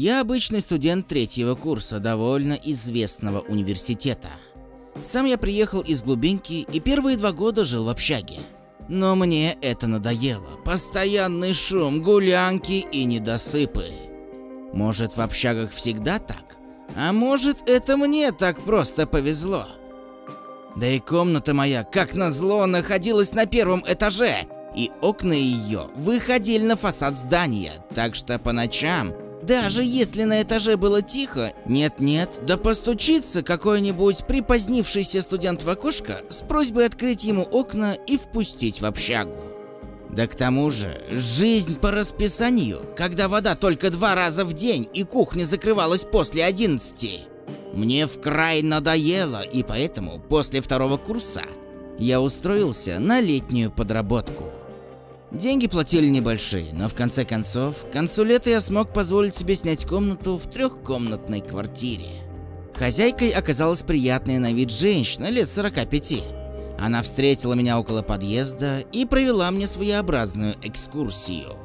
Я обычный студент третьего курса довольно известного университета. Сам я приехал из глубинки и первые два года жил в общаге. Но мне это надоело. Постоянный шум, гулянки и недосыпы. Может, в общагах всегда так? А может, это мне так просто повезло? Да и комната моя, как назло, находилась на первом этаже, и окна ее выходили на фасад здания, так что по ночам, даже если на этаже было тихо, нет-нет, да постучится какой-нибудь припозднившийся студент в окошко с просьбой открыть ему окна и впустить в общагу. Да к тому же, жизнь по расписанию, когда вода только два раза в день и кухня закрывалась после одиннадцати, мне в край надоело, и поэтому после второго курса я устроился на летнюю подработку. Деньги платили небольшие, но в конце концов, к концу лета я смог позволить себе снять комнату в трехкомнатной квартире. Хозяйкой оказалась приятная на вид женщина лет 45. Она встретила меня около подъезда и провела мне своеобразную экскурсию.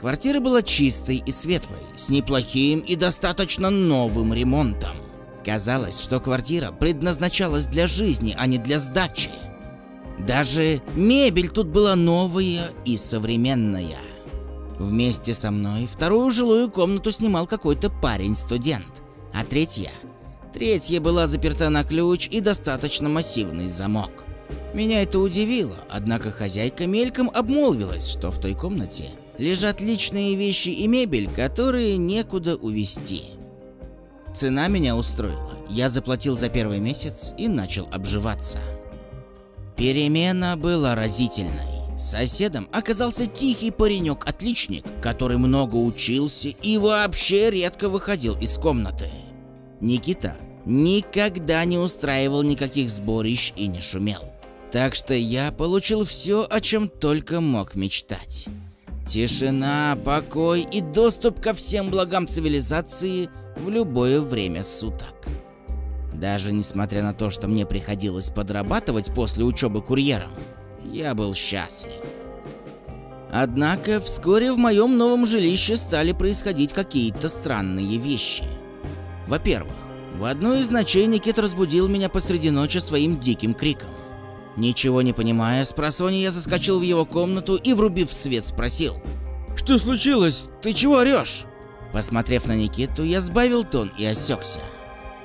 Квартира была чистой и светлой, с неплохим и достаточно новым ремонтом. Казалось, что квартира предназначалась для жизни, а не для сдачи. Даже мебель тут была новая и современная. Вместе со мной вторую жилую комнату снимал какой-то парень-студент, а третья... Третья была заперта на ключ и достаточно массивный замок. Меня это удивило, однако хозяйка мельком обмолвилась, что в той комнате лежат личные вещи и мебель, которые некуда увезти. Цена меня устроила. Я заплатил за первый месяц и начал обживаться. Перемена была разительной. Соседом оказался тихий паренек-отличник, который много учился и вообще редко выходил из комнаты. Никита никогда не устраивал никаких сборищ и не шумел. Так что я получил все, о чем только мог мечтать. Тишина, покой и доступ ко всем благам цивилизации в любое время суток. Даже несмотря на то, что мне приходилось подрабатывать после учебы курьером, я был счастлив. Однако вскоре в моем новом жилище стали происходить какие-то странные вещи. Во-первых, в одну из ночей Никит разбудил меня посреди ночи своим диким криком. Ничего не понимая, с просони я заскочил в его комнату и, врубив свет, спросил. «Что случилось? Ты чего орешь?» Посмотрев на Никиту, я сбавил тон и осекся.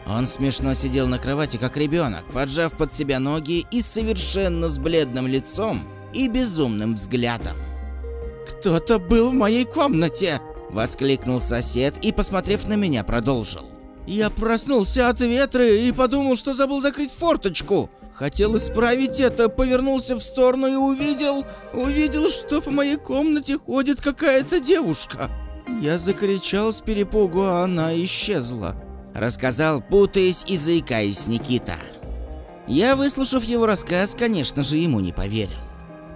Он смешно сидел на кровати, как ребенок, поджав под себя ноги и совершенно с бледным лицом и безумным взглядом. «Кто-то был в моей комнате!» – воскликнул сосед и, посмотрев на меня, продолжил. «Я проснулся от ветра и подумал, что забыл закрыть форточку. Хотел исправить это, повернулся в сторону и увидел... Увидел, что по моей комнате ходит какая-то девушка. Я закричал с перепугу, а она исчезла рассказал, путаясь и заикаясь Никита. Я, выслушав его рассказ, конечно же, ему не поверил.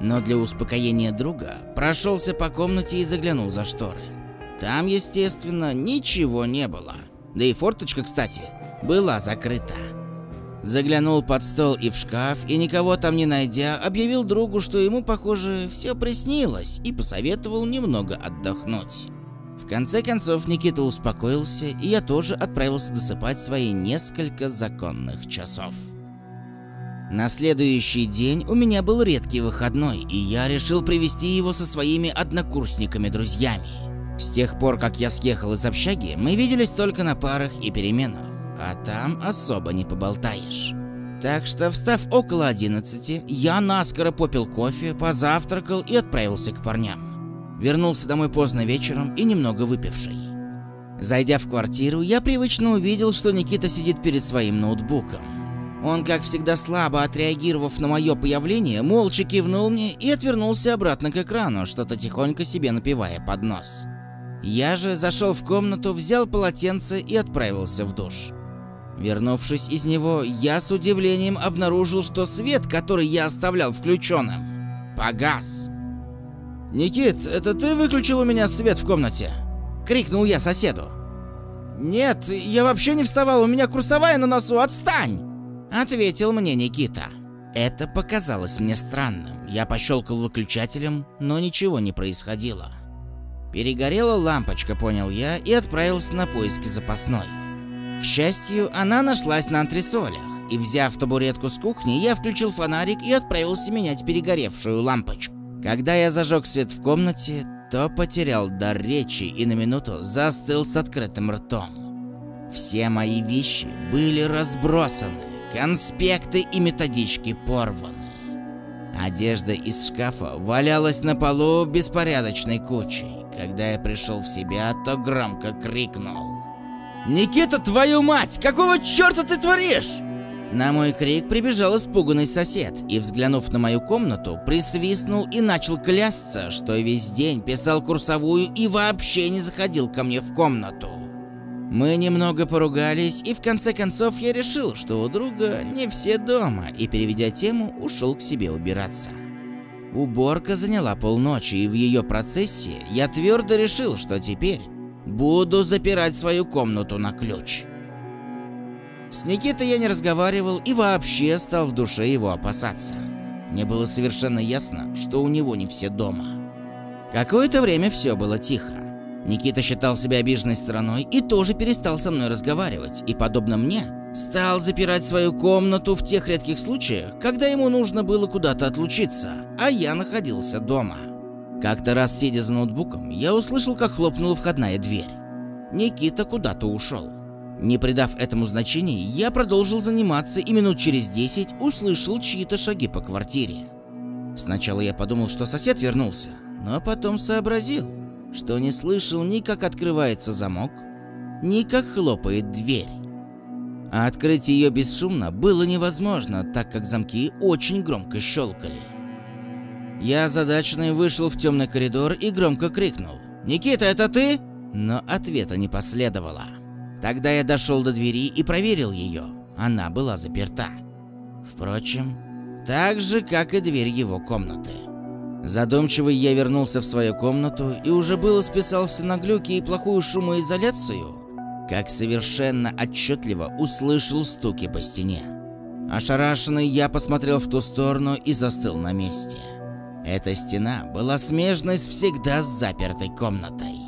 Но для успокоения друга прошелся по комнате и заглянул за шторы. Там, естественно, ничего не было. Да и форточка, кстати, была закрыта. Заглянул под стол и в шкаф, и никого там не найдя, объявил другу, что ему, похоже, все приснилось, и посоветовал немного отдохнуть конце концов Никита успокоился, и я тоже отправился досыпать свои несколько законных часов. На следующий день у меня был редкий выходной, и я решил провести его со своими однокурсниками-друзьями. С тех пор, как я съехал из общаги, мы виделись только на парах и переменах, а там особо не поболтаешь. Так что, встав около 11, я наскоро попил кофе, позавтракал и отправился к парням. Вернулся домой поздно вечером и немного выпивший. Зайдя в квартиру, я привычно увидел, что Никита сидит перед своим ноутбуком. Он, как всегда слабо отреагировав на мое появление, молча кивнул мне и отвернулся обратно к экрану, что-то тихонько себе напивая под нос. Я же зашел в комнату, взял полотенце и отправился в душ. Вернувшись из него, я с удивлением обнаружил, что свет, который я оставлял включенным, погас. «Никит, это ты выключил у меня свет в комнате?» — крикнул я соседу. «Нет, я вообще не вставал, у меня курсовая на носу, отстань!» — ответил мне Никита. Это показалось мне странным. Я пощелкал выключателем, но ничего не происходило. Перегорела лампочка, понял я, и отправился на поиски запасной. К счастью, она нашлась на антресолях, и взяв табуретку с кухни, я включил фонарик и отправился менять перегоревшую лампочку. Когда я зажег свет в комнате, то потерял дар речи и на минуту застыл с открытым ртом. Все мои вещи были разбросаны, конспекты и методички порваны. Одежда из шкафа валялась на полу беспорядочной кучей. Когда я пришел в себя, то громко крикнул. «Никита, твою мать! Какого черта ты творишь?» На мой крик прибежал испуганный сосед и, взглянув на мою комнату, присвистнул и начал клясться, что весь день писал курсовую и вообще не заходил ко мне в комнату. Мы немного поругались, и в конце концов я решил, что у друга не все дома, и, переведя тему, ушел к себе убираться. Уборка заняла полночи, и в ее процессе я твердо решил, что теперь буду запирать свою комнату на ключ. С Никитой я не разговаривал и вообще стал в душе его опасаться. Мне было совершенно ясно, что у него не все дома. Какое-то время все было тихо. Никита считал себя обиженной стороной и тоже перестал со мной разговаривать, и, подобно мне, стал запирать свою комнату в тех редких случаях, когда ему нужно было куда-то отлучиться, а я находился дома. Как-то раз, сидя за ноутбуком, я услышал, как хлопнула входная дверь. Никита куда-то ушел. Не придав этому значения, я продолжил заниматься и минут через 10 услышал чьи-то шаги по квартире. Сначала я подумал, что сосед вернулся, но потом сообразил, что не слышал ни как открывается замок, ни как хлопает дверь. А открыть ее бесшумно было невозможно, так как замки очень громко щелкали. Я озадаченный вышел в темный коридор и громко крикнул «Никита, это ты?» Но ответа не последовало. Тогда я дошел до двери и проверил ее. Она была заперта. Впрочем, так же, как и дверь его комнаты. Задумчивый я вернулся в свою комнату и уже было списался на глюки и плохую шумоизоляцию, как совершенно отчетливо услышал стуки по стене. Ошарашенный я посмотрел в ту сторону и застыл на месте. Эта стена была смежной с всегда запертой комнатой.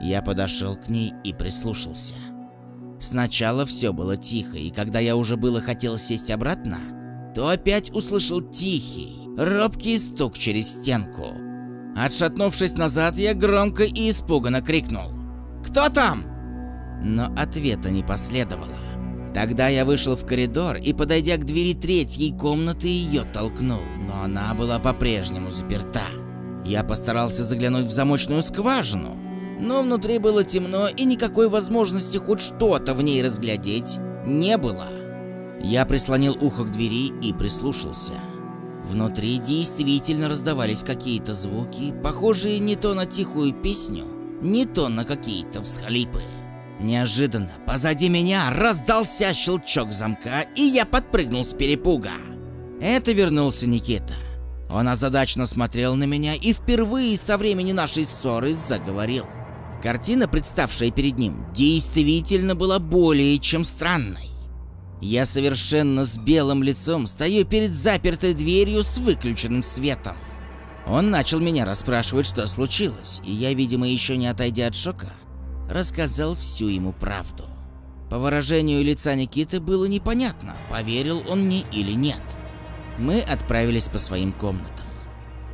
Я подошел к ней и прислушался. Сначала все было тихо, и когда я уже было хотел сесть обратно, то опять услышал тихий, робкий стук через стенку. Отшатнувшись назад, я громко и испуганно крикнул «Кто там?». Но ответа не последовало. Тогда я вышел в коридор и, подойдя к двери третьей комнаты, ее толкнул, но она была по-прежнему заперта. Я постарался заглянуть в замочную скважину, но внутри было темно и никакой возможности хоть что-то в ней разглядеть не было. Я прислонил ухо к двери и прислушался. Внутри действительно раздавались какие-то звуки, похожие не то на тихую песню, не то на какие-то всхлипы. Неожиданно позади меня раздался щелчок замка, и я подпрыгнул с перепуга. Это вернулся Никита. Он озадаченно смотрел на меня и впервые со времени нашей ссоры заговорил. Картина, представшая перед ним, действительно была более чем странной. Я совершенно с белым лицом стою перед запертой дверью с выключенным светом. Он начал меня расспрашивать, что случилось, и я, видимо, еще не отойдя от шока, рассказал всю ему правду. По выражению лица Никиты было непонятно, поверил он мне или нет. Мы отправились по своим комнатам.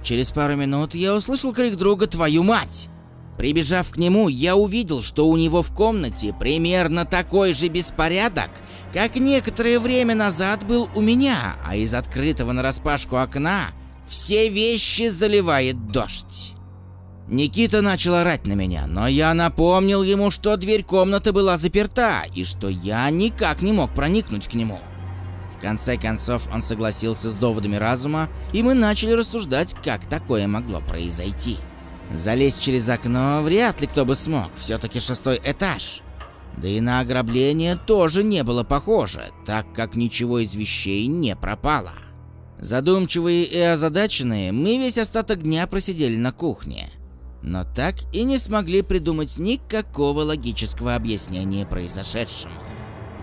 Через пару минут я услышал крик друга «Твою мать!» Прибежав к нему, я увидел, что у него в комнате примерно такой же беспорядок, как некоторое время назад был у меня, а из открытого нараспашку окна все вещи заливает дождь. Никита начал орать на меня, но я напомнил ему, что дверь комнаты была заперта и что я никак не мог проникнуть к нему. В конце концов он согласился с доводами разума, и мы начали рассуждать, как такое могло произойти. Залезть через окно вряд ли кто бы смог, все-таки шестой этаж. Да и на ограбление тоже не было похоже, так как ничего из вещей не пропало. Задумчивые и озадаченные, мы весь остаток дня просидели на кухне. Но так и не смогли придумать никакого логического объяснения произошедшему.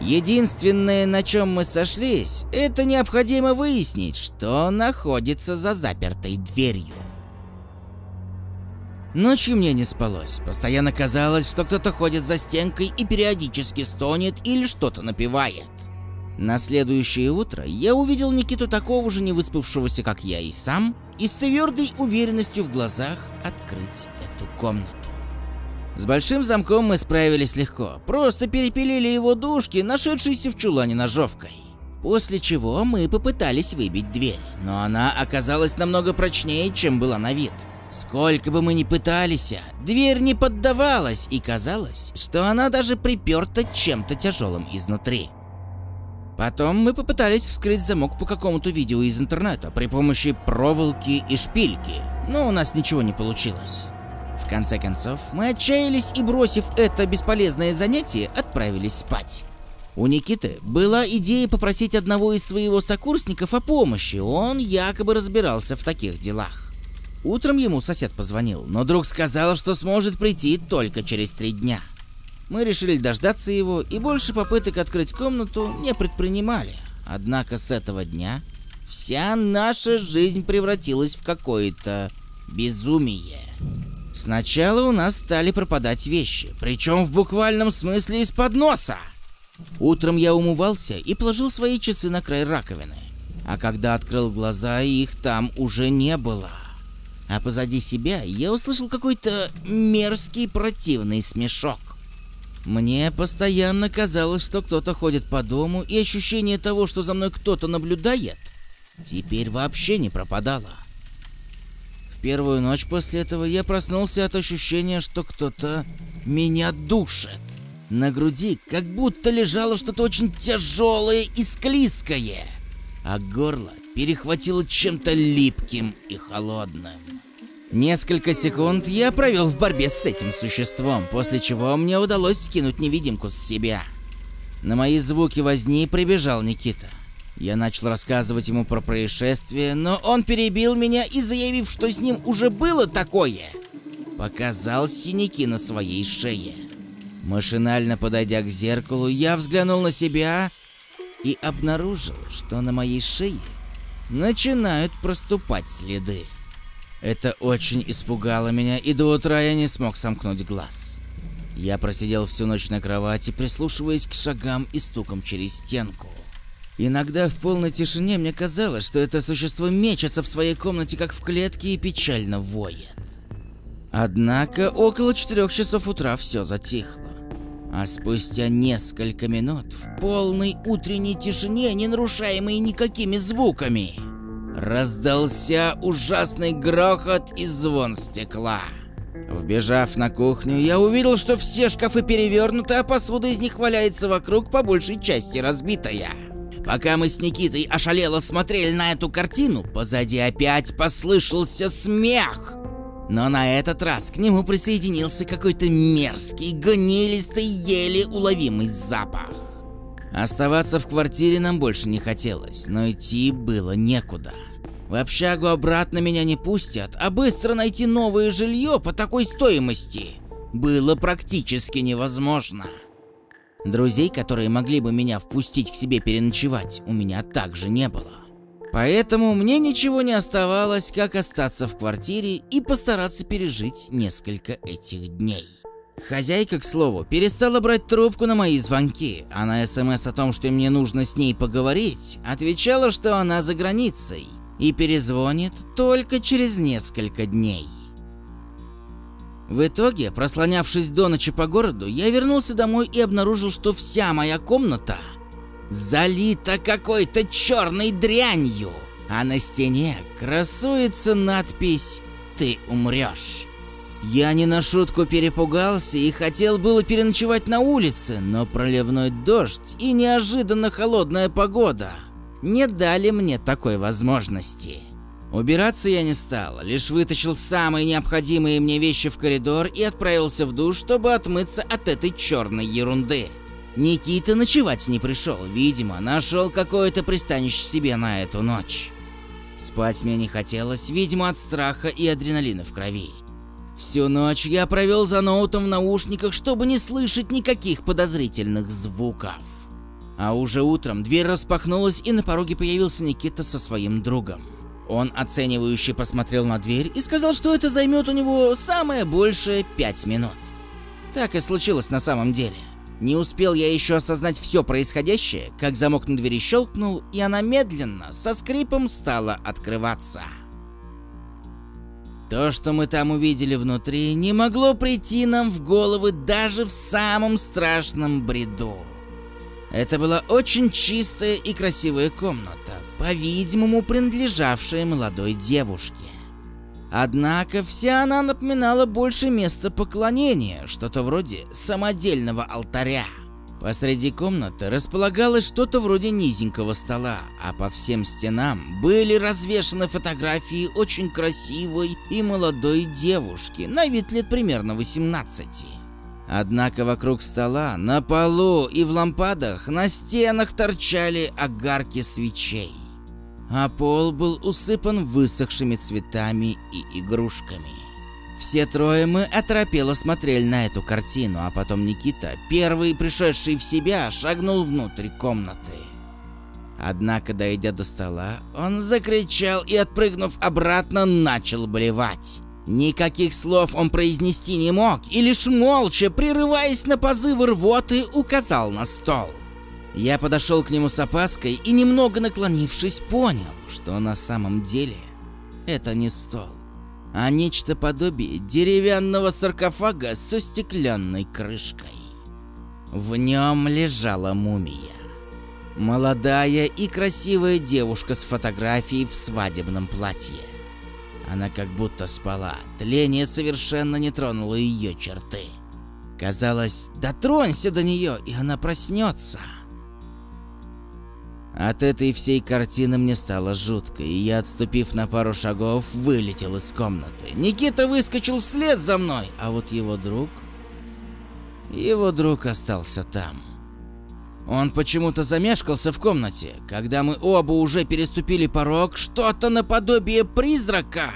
Единственное, на чем мы сошлись, это необходимо выяснить, что находится за запертой дверью. Ночью мне не спалось. Постоянно казалось, что кто-то ходит за стенкой и периодически стонет или что-то напевает. На следующее утро я увидел Никиту такого же невыспавшегося, как я и сам, и с твердой уверенностью в глазах открыть эту комнату. С большим замком мы справились легко, просто перепилили его дужки, нашедшиеся в чулане ножовкой. После чего мы попытались выбить дверь, но она оказалась намного прочнее, чем была на вид. Сколько бы мы ни пытались, дверь не поддавалась, и казалось, что она даже приперта чем-то тяжелым изнутри. Потом мы попытались вскрыть замок по какому-то видео из интернета при помощи проволоки и шпильки, но у нас ничего не получилось. В конце концов, мы отчаялись и, бросив это бесполезное занятие, отправились спать. У Никиты была идея попросить одного из своего сокурсников о помощи, он якобы разбирался в таких делах. Утром ему сосед позвонил, но друг сказал, что сможет прийти только через три дня. Мы решили дождаться его и больше попыток открыть комнату не предпринимали. Однако с этого дня вся наша жизнь превратилась в какое-то безумие. Сначала у нас стали пропадать вещи, причем в буквальном смысле из-под носа. Утром я умывался и положил свои часы на край раковины. А когда открыл глаза, их там уже не было. А позади себя я услышал какой-то мерзкий противный смешок. Мне постоянно казалось, что кто-то ходит по дому, и ощущение того, что за мной кто-то наблюдает, теперь вообще не пропадало. В первую ночь после этого я проснулся от ощущения, что кто-то меня душит. На груди как будто лежало что-то очень тяжелое и склизкое, а горло перехватило чем-то липким и холодным. Несколько секунд я провел в борьбе с этим существом, после чего мне удалось скинуть невидимку с себя. На мои звуки возни прибежал Никита. Я начал рассказывать ему про происшествие, но он перебил меня и, заявив, что с ним уже было такое, показал синяки на своей шее. Машинально подойдя к зеркалу, я взглянул на себя и обнаружил, что на моей шее начинают проступать следы. Это очень испугало меня, и до утра я не смог сомкнуть глаз. Я просидел всю ночь на кровати, прислушиваясь к шагам и стукам через стенку. Иногда в полной тишине мне казалось, что это существо мечется в своей комнате, как в клетке, и печально воет. Однако около четырех часов утра все затихло. А спустя несколько минут в полной утренней тишине, не нарушаемой никакими звуками, Раздался ужасный грохот и звон стекла. Вбежав на кухню, я увидел, что все шкафы перевернуты, а посуда из них валяется вокруг, по большей части разбитая. Пока мы с Никитой ошалело смотрели на эту картину, позади опять послышался смех. Но на этот раз к нему присоединился какой-то мерзкий, гнилистый, еле уловимый запах. Оставаться в квартире нам больше не хотелось, но идти было некуда. В общагу обратно меня не пустят, а быстро найти новое жилье по такой стоимости было практически невозможно. Друзей, которые могли бы меня впустить к себе переночевать, у меня также не было. Поэтому мне ничего не оставалось, как остаться в квартире и постараться пережить несколько этих дней. Хозяйка, к слову, перестала брать трубку на мои звонки, а на СМС о том, что мне нужно с ней поговорить, отвечала, что она за границей и перезвонит только через несколько дней. В итоге, прослонявшись до ночи по городу, я вернулся домой и обнаружил, что вся моя комната залита какой-то черной дрянью, а на стене красуется надпись «Ты умрешь». Я не на шутку перепугался и хотел было переночевать на улице, но проливной дождь и неожиданно холодная погода – не дали мне такой возможности. Убираться я не стал, лишь вытащил самые необходимые мне вещи в коридор и отправился в душ, чтобы отмыться от этой черной ерунды. Никита ночевать не пришел, видимо, нашел какое-то пристанище себе на эту ночь. Спать мне не хотелось, видимо, от страха и адреналина в крови. Всю ночь я провел за ноутом в наушниках, чтобы не слышать никаких подозрительных звуков. А уже утром дверь распахнулась, и на пороге появился Никита со своим другом. Он оценивающе посмотрел на дверь и сказал, что это займет у него самое большее 5 минут. Так и случилось на самом деле. Не успел я еще осознать все происходящее, как замок на двери щелкнул, и она медленно, со скрипом стала открываться. То, что мы там увидели внутри, не могло прийти нам в головы даже в самом страшном бреду. Это была очень чистая и красивая комната, по-видимому, принадлежавшая молодой девушке. Однако вся она напоминала больше место поклонения, что-то вроде самодельного алтаря. Посреди комнаты располагалось что-то вроде низенького стола, а по всем стенам были развешаны фотографии очень красивой и молодой девушки, на вид лет примерно 18. Однако вокруг стола, на полу и в лампадах на стенах торчали огарки свечей а пол был усыпан высохшими цветами и игрушками. Все трое мы оторопело смотрели на эту картину, а потом Никита, первый пришедший в себя, шагнул внутрь комнаты. Однако, дойдя до стола, он закричал и, отпрыгнув обратно, начал блевать. Никаких слов он произнести не мог и лишь молча, прерываясь на позывы рвоты, указал на стол. Я подошел к нему с опаской и, немного наклонившись, понял, что на самом деле это не стол, а нечто подобие деревянного саркофага со стеклянной крышкой. В нем лежала мумия. Молодая и красивая девушка с фотографией в свадебном платье. Она как будто спала, тление совершенно не тронуло ее черты. Казалось, дотронься до нее, и она проснется. От этой всей картины мне стало жутко, и я, отступив на пару шагов, вылетел из комнаты. Никита выскочил вслед за мной, а вот его друг... Его друг остался там. Он почему-то замешкался в комнате. Когда мы оба уже переступили порог, что-то наподобие призрака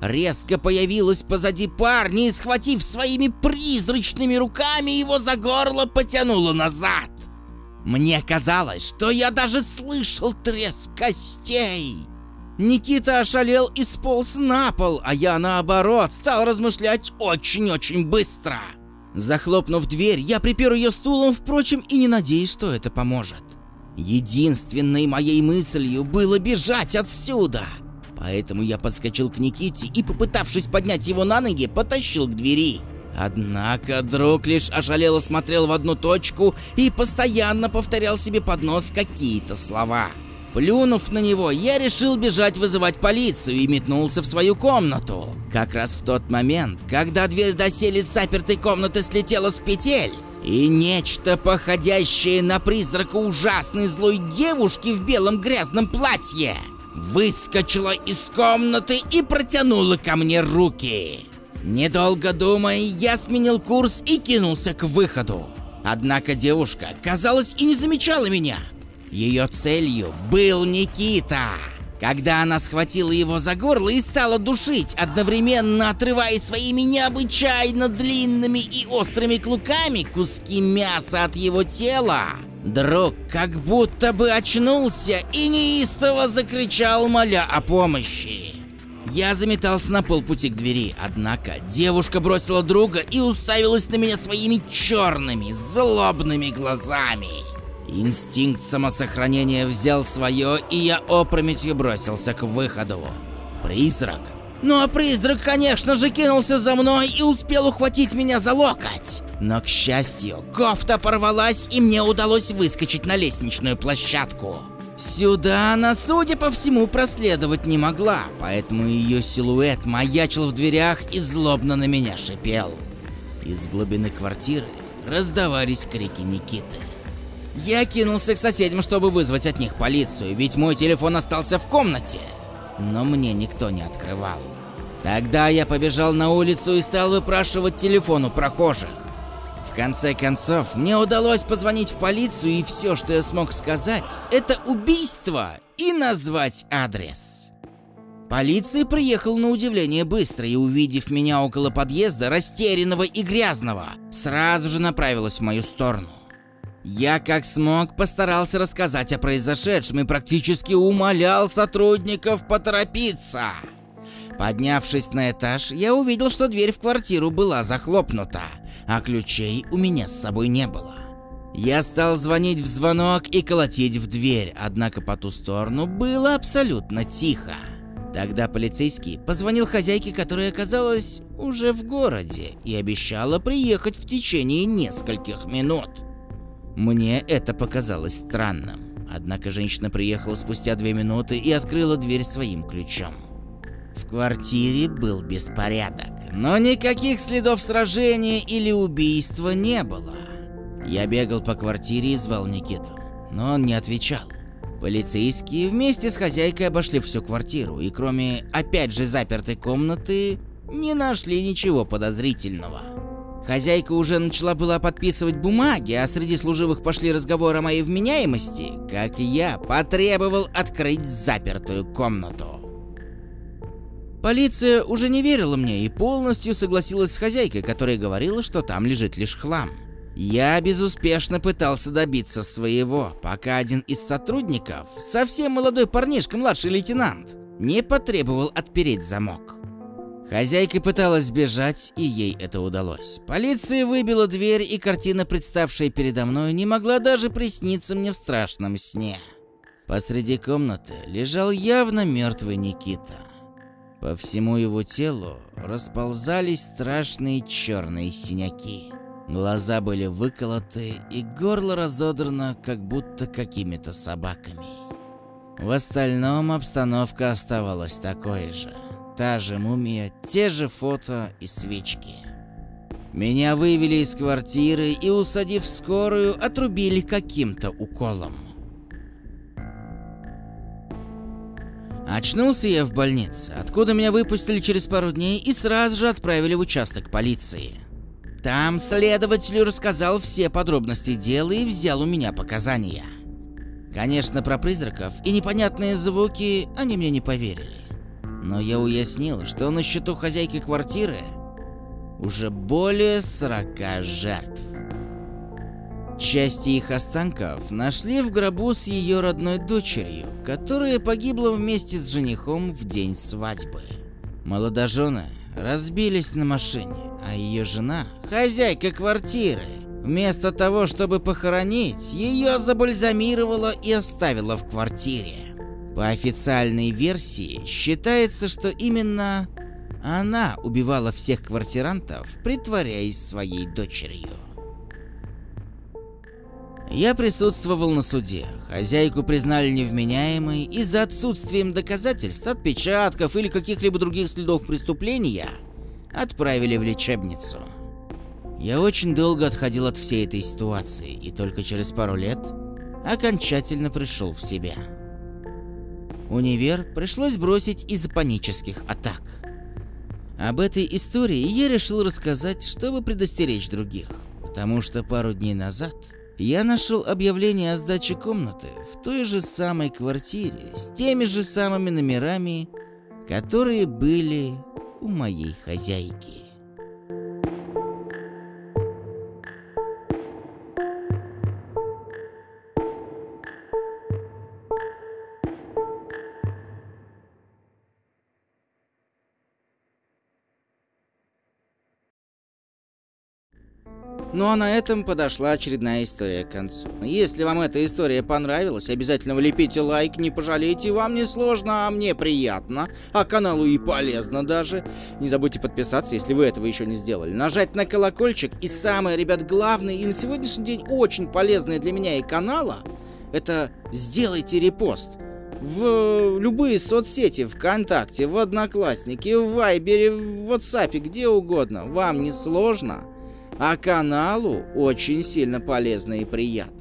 резко появилось позади парня и, схватив своими призрачными руками, его за горло потянуло назад. Мне казалось, что я даже слышал треск костей. Никита ошалел и сполз на пол, а я наоборот стал размышлять очень-очень быстро. Захлопнув дверь, я припер ее стулом, впрочем, и не надеюсь, что это поможет. Единственной моей мыслью было бежать отсюда. Поэтому я подскочил к Никите и, попытавшись поднять его на ноги, потащил к двери. Однако друг лишь ошалело смотрел в одну точку и постоянно повторял себе под нос какие-то слова. Плюнув на него, я решил бежать вызывать полицию и метнулся в свою комнату. Как раз в тот момент, когда дверь доселе запертой комнаты слетела с петель, и нечто, походящее на призрака ужасной злой девушки в белом грязном платье, выскочило из комнаты и протянуло ко мне руки. Недолго думая, я сменил курс и кинулся к выходу. Однако девушка, казалось, и не замечала меня. Ее целью был Никита. Когда она схватила его за горло и стала душить, одновременно отрывая своими необычайно длинными и острыми клыками куски мяса от его тела, друг как будто бы очнулся и неистово закричал, моля о помощи. Я заметался на полпути к двери, однако девушка бросила друга и уставилась на меня своими черными, злобными глазами. Инстинкт самосохранения взял свое, и я опрометью бросился к выходу. Призрак? Ну а призрак, конечно же, кинулся за мной и успел ухватить меня за локоть. Но, к счастью, кофта порвалась, и мне удалось выскочить на лестничную площадку. Сюда она, судя по всему, проследовать не могла, поэтому ее силуэт маячил в дверях и злобно на меня шипел. Из глубины квартиры раздавались крики Никиты. Я кинулся к соседям, чтобы вызвать от них полицию, ведь мой телефон остался в комнате. Но мне никто не открывал. Тогда я побежал на улицу и стал выпрашивать телефон у прохожих. В конце концов, мне удалось позвонить в полицию, и все, что я смог сказать, это убийство и назвать адрес. Полиция приехала на удивление быстро и, увидев меня около подъезда, растерянного и грязного, сразу же направилась в мою сторону. Я как смог постарался рассказать о произошедшем и практически умолял сотрудников поторопиться. Поднявшись на этаж, я увидел, что дверь в квартиру была захлопнута, а ключей у меня с собой не было. Я стал звонить в звонок и колотить в дверь, однако по ту сторону было абсолютно тихо. Тогда полицейский позвонил хозяйке, которая оказалась уже в городе и обещала приехать в течение нескольких минут. Мне это показалось странным, однако женщина приехала спустя две минуты и открыла дверь своим ключом. В квартире был беспорядок, но никаких следов сражения или убийства не было. Я бегал по квартире и звал Никиту, но он не отвечал. Полицейские вместе с хозяйкой обошли всю квартиру и кроме опять же запертой комнаты не нашли ничего подозрительного. Хозяйка уже начала была подписывать бумаги, а среди служивых пошли разговоры о моей вменяемости, как я потребовал открыть запертую комнату. Полиция уже не верила мне и полностью согласилась с хозяйкой, которая говорила, что там лежит лишь хлам. Я безуспешно пытался добиться своего, пока один из сотрудников, совсем молодой парнишка, младший лейтенант, не потребовал отпереть замок. Хозяйка пыталась сбежать, и ей это удалось. Полиция выбила дверь, и картина, представшая передо мной, не могла даже присниться мне в страшном сне. Посреди комнаты лежал явно мертвый Никита. По всему его телу расползались страшные черные синяки. Глаза были выколоты и горло разодрано, как будто какими-то собаками. В остальном обстановка оставалась такой же. Та же мумия, те же фото и свечки. Меня вывели из квартиры и, усадив скорую, отрубили каким-то уколом. Очнулся я в больнице, откуда меня выпустили через пару дней и сразу же отправили в участок полиции. Там следователь рассказал все подробности дела и взял у меня показания. Конечно, про призраков и непонятные звуки они мне не поверили. Но я уяснил, что на счету хозяйки квартиры уже более 40 жертв. Части их останков нашли в гробу с ее родной дочерью, которая погибла вместе с женихом в день свадьбы. Молодожены разбились на машине, а ее жена, хозяйка квартиры, вместо того, чтобы похоронить, ее забальзамировала и оставила в квартире. По официальной версии считается, что именно она убивала всех квартирантов, притворяясь своей дочерью. Я присутствовал на суде. Хозяйку признали невменяемой из-за отсутствием доказательств, отпечатков или каких-либо других следов преступления. Отправили в лечебницу. Я очень долго отходил от всей этой ситуации и только через пару лет окончательно пришел в себя. Универ пришлось бросить из-за панических атак. Об этой истории я решил рассказать, чтобы предостеречь других, потому что пару дней назад я нашел объявление о сдаче комнаты в той же самой квартире с теми же самыми номерами, которые были у моей хозяйки. Ну а на этом подошла очередная история к концу. Если вам эта история понравилась, обязательно влепите лайк, не пожалейте, вам не сложно, а мне приятно, а каналу и полезно даже. Не забудьте подписаться, если вы этого еще не сделали, нажать на колокольчик и самое, ребят, главное и на сегодняшний день очень полезное для меня и канала, это сделайте репост в любые соцсети, ВКонтакте, в Одноклассники, в Вайбере, в WhatsApp, где угодно. Вам не сложно? А каналу очень сильно полезно и приятно.